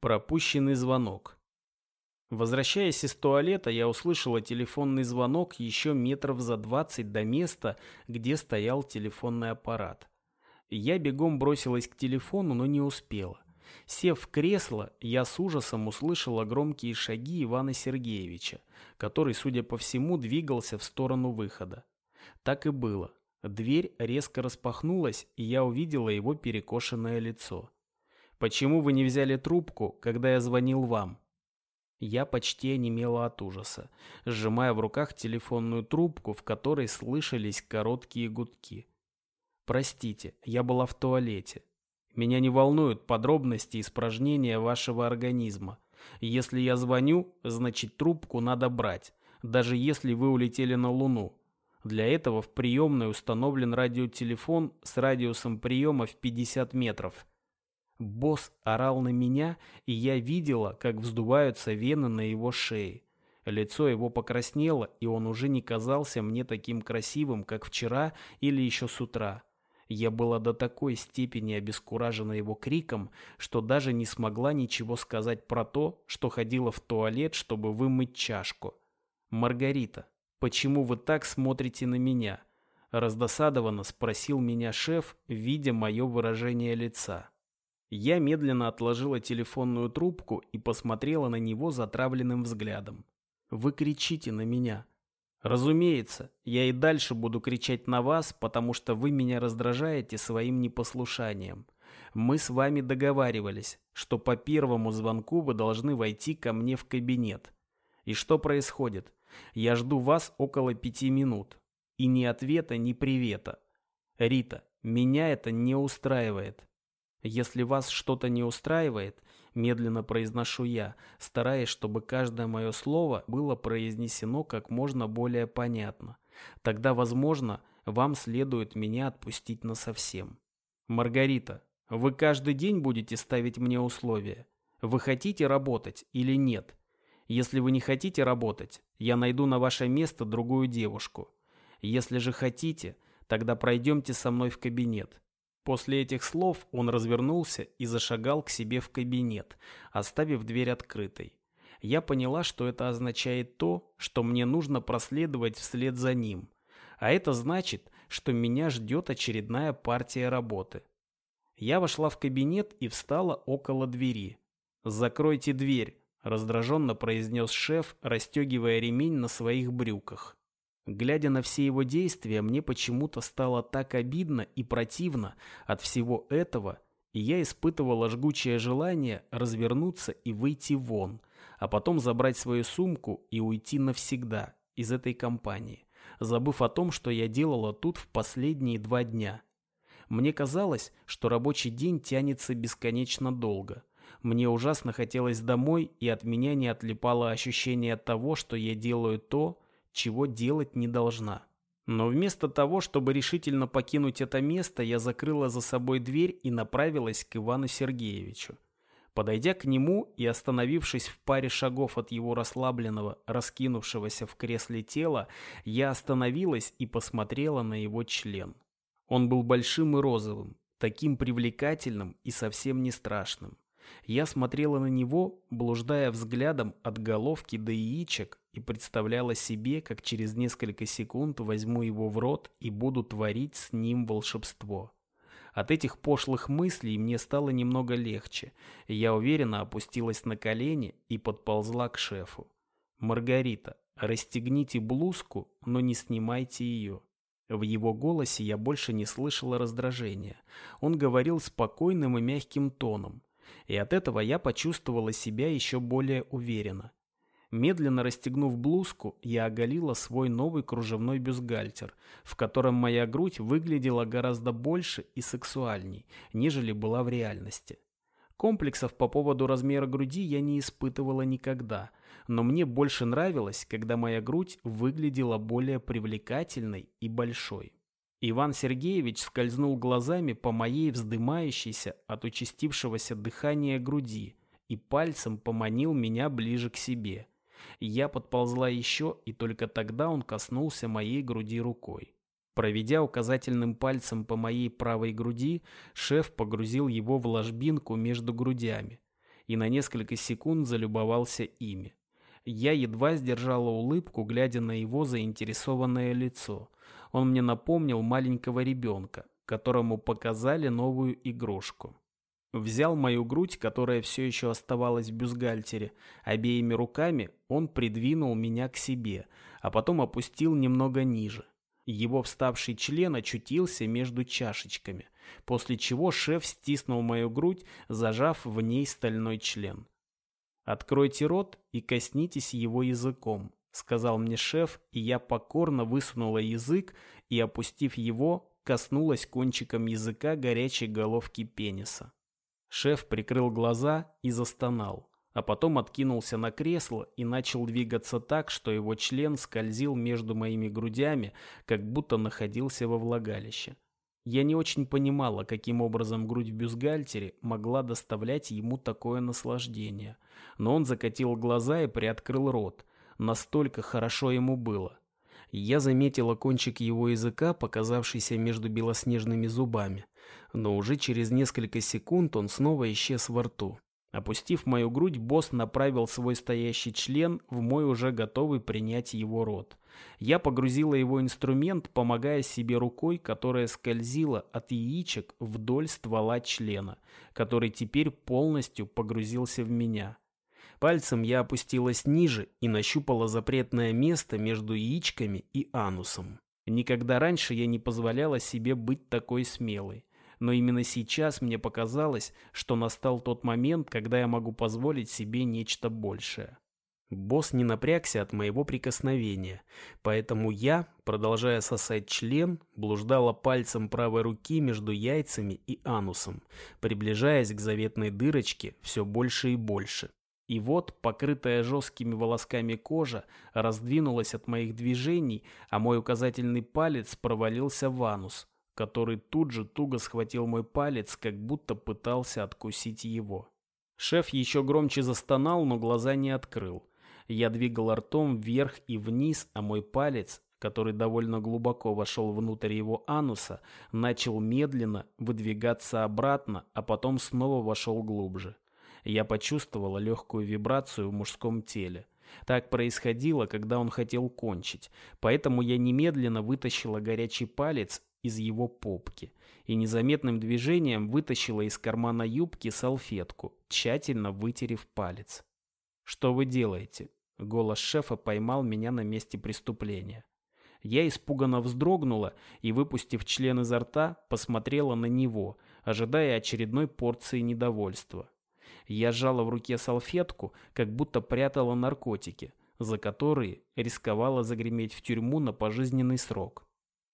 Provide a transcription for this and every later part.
Пропущенный звонок. Возвращаясь из туалета, я услышала телефонный звонок еще метров за двадцать до места, где стоял телефонный аппарат. Я бегом бросилась к телефону, но не успела. Сев в кресло, я с ужасом услышала громкие шаги Ивана Сергеевича, который, судя по всему, двигался в сторону выхода. Так и было. Дверь резко распахнулась, и я увидела его перекошенное лицо. Почему вы не взяли трубку, когда я звонил вам?» Я почти онемела от ужаса, сжимая в руках телефонную трубку, в которой слышались короткие гудки. «Простите, я была в туалете. Меня не волнуют подробности испражнения вашего организма. Если я звоню, значит трубку надо брать, даже если вы улетели на Луну. Для этого в приемной установлен радиотелефон с радиусом приема в 50 метров». Босс орал на меня, и я видела, как вздуваются вены на его шее. Лицо его покраснело, и он уже не казался мне таким красивым, как вчера или еще с утра. Я была до такой степени обескуражена его криком, что даже не смогла ничего сказать про то, что ходила в туалет, чтобы вымыть чашку. «Маргарита, почему вы так смотрите на меня?» Раздосадованно спросил меня шеф, видя мое выражение лица. Я медленно отложила телефонную трубку и посмотрела на него затравленным взглядом. «Вы кричите на меня». «Разумеется, я и дальше буду кричать на вас, потому что вы меня раздражаете своим непослушанием. Мы с вами договаривались, что по первому звонку вы должны войти ко мне в кабинет. И что происходит? Я жду вас около пяти минут. И ни ответа, ни привета. Рита, меня это не устраивает. Если вас что-то не устраивает, медленно произношу я, стараясь, чтобы каждое мое слово было произнесено как можно более понятно. Тогда, возможно, вам следует меня отпустить насовсем. Маргарита, вы каждый день будете ставить мне условия. Вы хотите работать или нет? Если вы не хотите работать, я найду на ваше место другую девушку. Если же хотите, тогда пройдемте со мной в кабинет. После этих слов он развернулся и зашагал к себе в кабинет, оставив дверь открытой. Я поняла, что это означает то, что мне нужно проследовать вслед за ним. А это значит, что меня ждет очередная партия работы. Я вошла в кабинет и встала около двери. «Закройте дверь», – раздраженно произнес шеф, расстегивая ремень на своих брюках. Глядя на все его действия, мне почему-то стало так обидно и противно от всего этого, и я испытывала жгучее желание развернуться и выйти вон, а потом забрать свою сумку и уйти навсегда из этой компании, забыв о том, что я делала тут в последние два дня. Мне казалось, что рабочий день тянется бесконечно долго. Мне ужасно хотелось домой, и от меня не отлипало ощущение того, что я делаю то, чего делать не должна. Но вместо того, чтобы решительно покинуть это место, я закрыла за собой дверь и направилась к Ивану Сергеевичу. Подойдя к нему и остановившись в паре шагов от его расслабленного, раскинувшегося в кресле тела, я остановилась и посмотрела на его член. Он был большим и розовым, таким привлекательным и совсем не страшным. Я смотрела на него, блуждая взглядом от головки до яичек, и представляла себе, как через несколько секунд возьму его в рот и буду творить с ним волшебство. От этих пошлых мыслей мне стало немного легче. Я уверенно опустилась на колени и подползла к шефу. «Маргарита, расстегните блузку, но не снимайте ее». В его голосе я больше не слышала раздражения. Он говорил спокойным и мягким тоном, и от этого я почувствовала себя еще более уверенно. Медленно расстегнув блузку, я оголила свой новый кружевной бюстгальтер, в котором моя грудь выглядела гораздо больше и сексуальней, нежели была в реальности. Комплексов по поводу размера груди я не испытывала никогда, но мне больше нравилось, когда моя грудь выглядела более привлекательной и большой. Иван Сергеевич скользнул глазами по моей вздымающейся от участившегося дыхания груди и пальцем поманил меня ближе к себе. Я подползла еще, и только тогда он коснулся моей груди рукой. Проведя указательным пальцем по моей правой груди, шеф погрузил его в ложбинку между грудями. и на несколько секунд залюбовался ими. Я едва сдержала улыбку, глядя на его заинтересованное лицо. Он мне напомнил маленького ребенка, которому показали новую игрушку. Взял мою грудь, которая все еще оставалась в бюстгальтере. Обеими руками он придвинул меня к себе, а потом опустил немного ниже. Его вставший член очутился между чашечками, после чего шеф стиснул мою грудь, зажав в ней стальной член. «Откройте рот и коснитесь его языком», — сказал мне шеф, и я покорно высунула язык и, опустив его, коснулась кончиком языка горячей головки пениса. Шеф прикрыл глаза и застонал, а потом откинулся на кресло и начал двигаться так, что его член скользил между моими грудями, как будто находился во влагалище. Я не очень понимала, каким образом грудь в бюстгальтере могла доставлять ему такое наслаждение. Но он закатил глаза и приоткрыл рот. Настолько хорошо ему было. Я заметила кончик его языка, показавшийся между белоснежными зубами но уже через несколько секунд он снова исчез во рту. Опустив мою грудь, босс направил свой стоящий член в мой уже готовый принять его рот. Я погрузила его инструмент, помогая себе рукой, которая скользила от яичек вдоль ствола члена, который теперь полностью погрузился в меня. Пальцем я опустилась ниже и нащупала запретное место между яичками и анусом. Никогда раньше я не позволяла себе быть такой смелой но именно сейчас мне показалось, что настал тот момент, когда я могу позволить себе нечто большее. Босс не напрягся от моего прикосновения, поэтому я, продолжая сосать член, блуждала пальцем правой руки между яйцами и анусом, приближаясь к заветной дырочке все больше и больше. И вот, покрытая жесткими волосками кожа, раздвинулась от моих движений, а мой указательный палец провалился в анус, который тут же туго схватил мой палец, как будто пытался откусить его. Шеф еще громче застонал, но глаза не открыл. Я двигал ртом вверх и вниз, а мой палец, который довольно глубоко вошел внутрь его ануса, начал медленно выдвигаться обратно, а потом снова вошел глубже. Я почувствовала легкую вибрацию в мужском теле. Так происходило, когда он хотел кончить, поэтому я немедленно вытащила горячий палец из его попки и незаметным движением вытащила из кармана юбки салфетку, тщательно вытерев палец. «Что вы делаете?» Голос шефа поймал меня на месте преступления. Я испуганно вздрогнула и, выпустив член изо рта, посмотрела на него, ожидая очередной порции недовольства. Я сжала в руке салфетку, как будто прятала наркотики, за которые рисковала загреметь в тюрьму на пожизненный срок.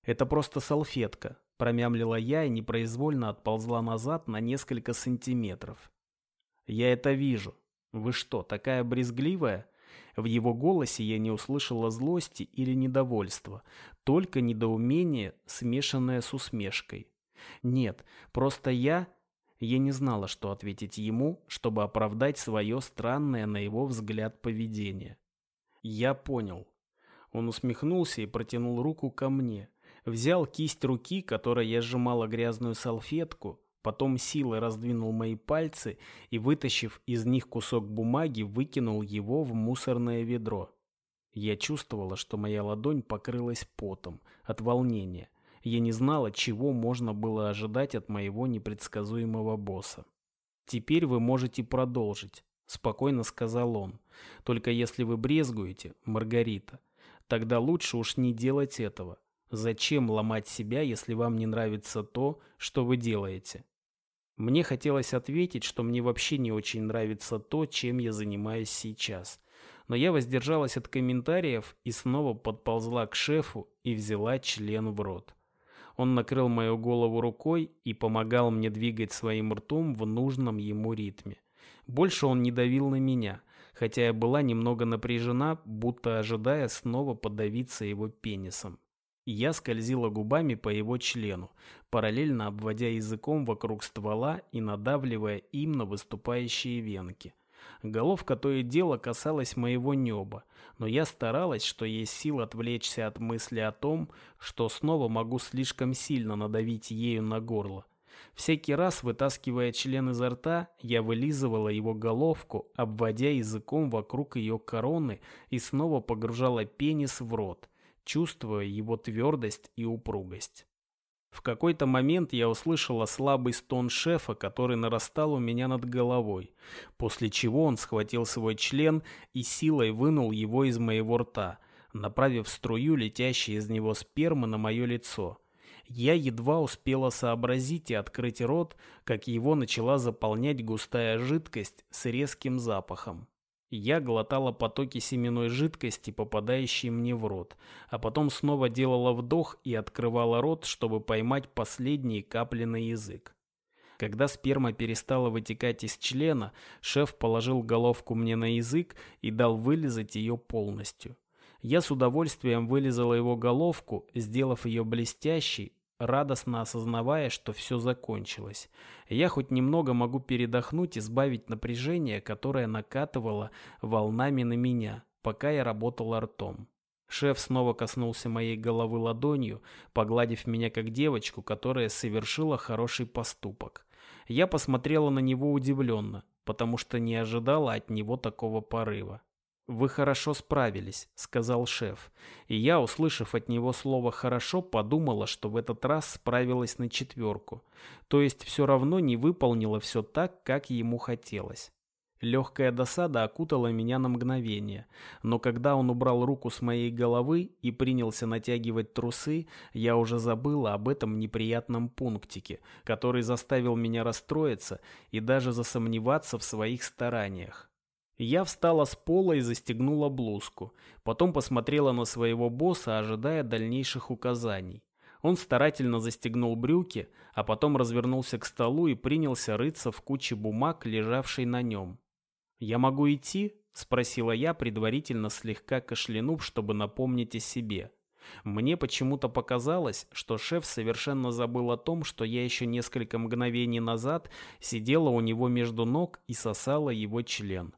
«Это просто салфетка», – промямлила я и непроизвольно отползла назад на несколько сантиметров. «Я это вижу. Вы что, такая брезгливая?» В его голосе я не услышала злости или недовольства, только недоумение, смешанное с усмешкой. Нет, просто я... Я не знала, что ответить ему, чтобы оправдать свое странное, на его взгляд, поведение. Я понял. Он усмехнулся и протянул руку ко мне взял кисть руки, которой я сжимала грязную салфетку, потом силой раздвинул мои пальцы и, вытащив из них кусок бумаги, выкинул его в мусорное ведро. Я чувствовала, что моя ладонь покрылась потом от волнения. Я не знала, чего можно было ожидать от моего непредсказуемого босса. «Теперь вы можете продолжить», — спокойно сказал он. «Только если вы брезгуете, Маргарита, тогда лучше уж не делать этого. Зачем ломать себя, если вам не нравится то, что вы делаете? Мне хотелось ответить, что мне вообще не очень нравится то, чем я занимаюсь сейчас. Но я воздержалась от комментариев и снова подползла к шефу и взяла член в рот. Он накрыл мою голову рукой и помогал мне двигать своим ртом в нужном ему ритме. Больше он не давил на меня, хотя я была немного напряжена, будто ожидая снова подавиться его пенисом. Я скользила губами по его члену, параллельно обводя языком вокруг ствола и надавливая им на выступающие венки. Головка то и дело касалась моего неба, но я старалась, что есть сил отвлечься от мысли о том, что снова могу слишком сильно надавить ею на горло. Всякий раз, вытаскивая член изо рта, я вылизывала его головку, обводя языком вокруг ее короны и снова погружала пенис в рот, чувствуя его твердость и упругость. В какой-то момент я услышала слабый стон шефа, который нарастал у меня над головой, после чего он схватил свой член и силой вынул его из моего рта, направив струю летящей из него спермы на мое лицо. Я едва успела сообразить и открыть рот, как его начала заполнять густая жидкость с резким запахом. Я глотала потоки семенной жидкости, попадающие мне в рот, а потом снова делала вдох и открывала рот, чтобы поймать последние капли на язык. Когда сперма перестала вытекать из члена, шеф положил головку мне на язык и дал вылизать ее полностью. Я с удовольствием вылизала его головку, сделав ее блестящей, радостно осознавая, что все закончилось. Я хоть немного могу передохнуть и сбавить напряжение, которое накатывало волнами на меня, пока я работала ртом. Шеф снова коснулся моей головы ладонью, погладив меня как девочку, которая совершила хороший поступок. Я посмотрела на него удивленно, потому что не ожидала от него такого порыва. «Вы хорошо справились», — сказал шеф. И я, услышав от него слово «хорошо», подумала, что в этот раз справилась на четверку. То есть все равно не выполнила все так, как ему хотелось. Легкая досада окутала меня на мгновение, но когда он убрал руку с моей головы и принялся натягивать трусы, я уже забыла об этом неприятном пунктике, который заставил меня расстроиться и даже засомневаться в своих стараниях. Я встала с пола и застегнула блузку. Потом посмотрела на своего босса, ожидая дальнейших указаний. Он старательно застегнул брюки, а потом развернулся к столу и принялся рыться в куче бумаг, лежавшей на нем. «Я могу идти?» – спросила я, предварительно слегка кашлянув, чтобы напомнить о себе. Мне почему-то показалось, что шеф совершенно забыл о том, что я еще несколько мгновений назад сидела у него между ног и сосала его член.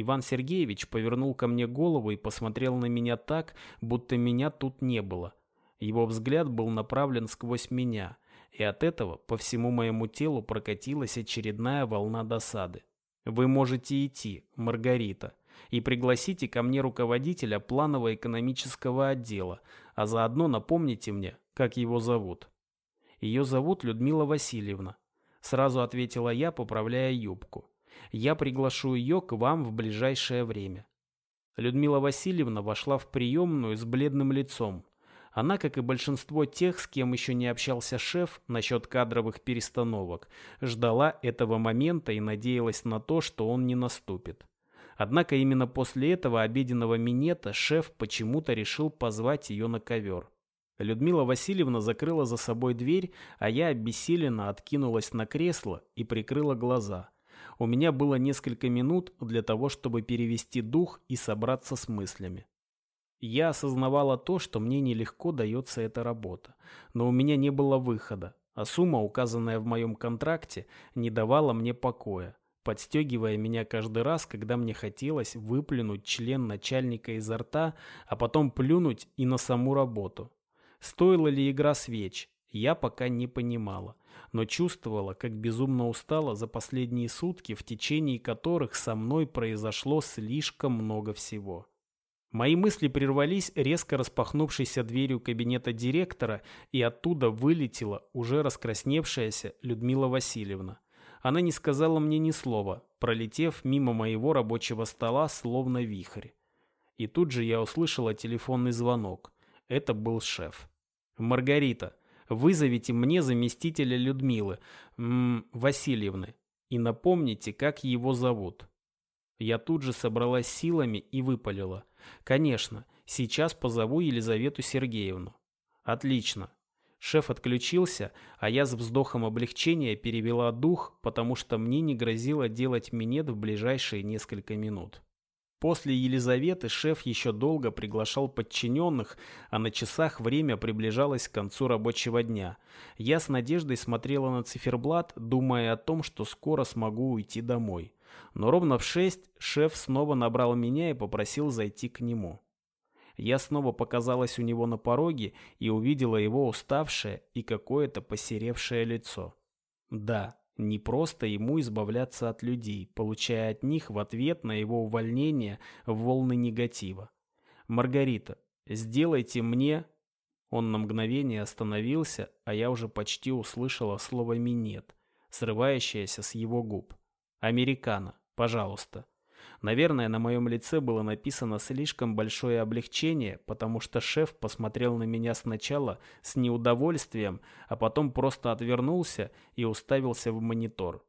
Иван Сергеевич повернул ко мне голову и посмотрел на меня так, будто меня тут не было. Его взгляд был направлен сквозь меня, и от этого по всему моему телу прокатилась очередная волна досады. «Вы можете идти, Маргарита, и пригласите ко мне руководителя планово-экономического отдела, а заодно напомните мне, как его зовут». «Ее зовут Людмила Васильевна», — сразу ответила я, поправляя юбку. Я приглашу ее к вам в ближайшее время». Людмила Васильевна вошла в приемную с бледным лицом. Она, как и большинство тех, с кем еще не общался шеф насчет кадровых перестановок, ждала этого момента и надеялась на то, что он не наступит. Однако именно после этого обеденного минета шеф почему-то решил позвать ее на ковер. Людмила Васильевна закрыла за собой дверь, а я обессиленно откинулась на кресло и прикрыла глаза – у меня было несколько минут для того, чтобы перевести дух и собраться с мыслями. Я осознавала то, что мне нелегко дается эта работа, но у меня не было выхода, а сумма, указанная в моем контракте, не давала мне покоя, подстегивая меня каждый раз, когда мне хотелось выплюнуть член начальника изо рта, а потом плюнуть и на саму работу. Стоила ли игра свеч, я пока не понимала но чувствовала, как безумно устала за последние сутки, в течение которых со мной произошло слишком много всего. Мои мысли прервались резко распахнувшейся дверью кабинета директора, и оттуда вылетела уже раскрасневшаяся Людмила Васильевна. Она не сказала мне ни слова, пролетев мимо моего рабочего стола словно вихрь. И тут же я услышала телефонный звонок. Это был шеф. «Маргарита, Вызовите мне заместителя Людмилы м Васильевны и напомните, как его зовут. Я тут же собралась силами и выпалила. Конечно, сейчас позову Елизавету Сергеевну. Отлично. Шеф отключился, а я с вздохом облегчения перевела дух, потому что мне не грозило делать минет в ближайшие несколько минут. После Елизаветы шеф еще долго приглашал подчиненных, а на часах время приближалось к концу рабочего дня. Я с надеждой смотрела на циферблат, думая о том, что скоро смогу уйти домой. Но ровно в шесть шеф снова набрал меня и попросил зайти к нему. Я снова показалась у него на пороге и увидела его уставшее и какое-то посеревшее лицо. Да, не просто ему избавляться от людей, получая от них в ответ на его увольнение волны негатива. «Маргарита, сделайте мне...» Он на мгновение остановился, а я уже почти услышала слово «минет», срывающееся с его губ. «Американо, пожалуйста». Наверное, на моем лице было написано слишком большое облегчение, потому что шеф посмотрел на меня сначала с неудовольствием, а потом просто отвернулся и уставился в монитор.